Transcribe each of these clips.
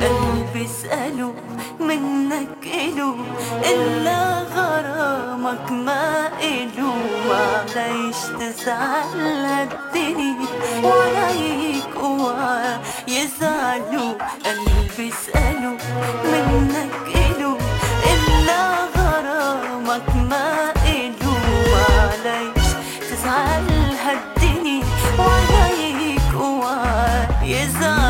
قلبي اسأله منك إله إلا غرامك ما إله معليش تزعل هالدنيا وعليك قوى يزعلوا قلبي اسأله منك تزعل هالدنيا وعليك قوى يزعلوا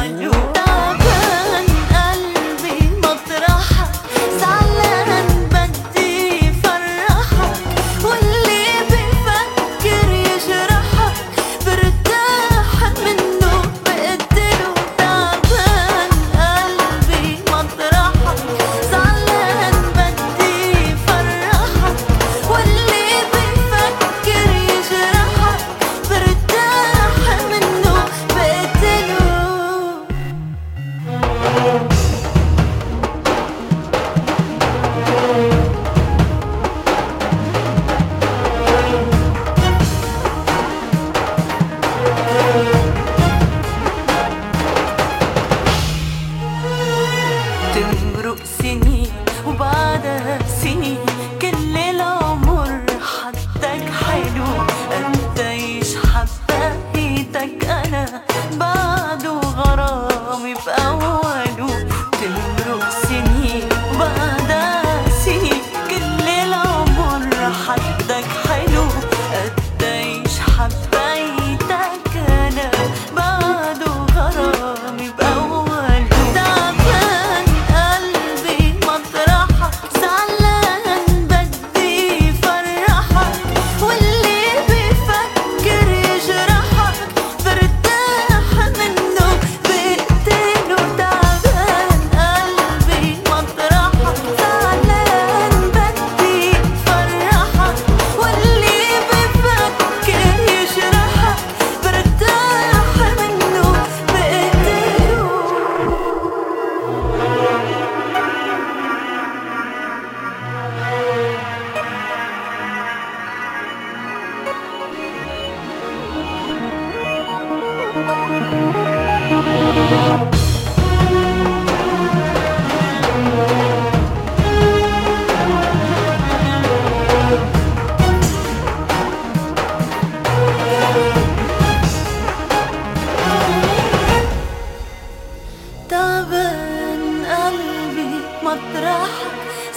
العمر حدك حلو. قديش حبيتك أنا بعده غرامي. بأوله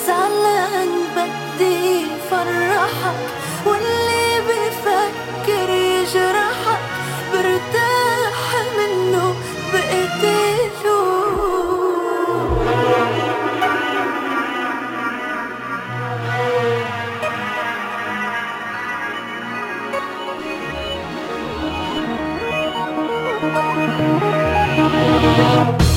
زعلان بدي فرحك واللي بفكر يجرحك برتاح منه بقتله Thank.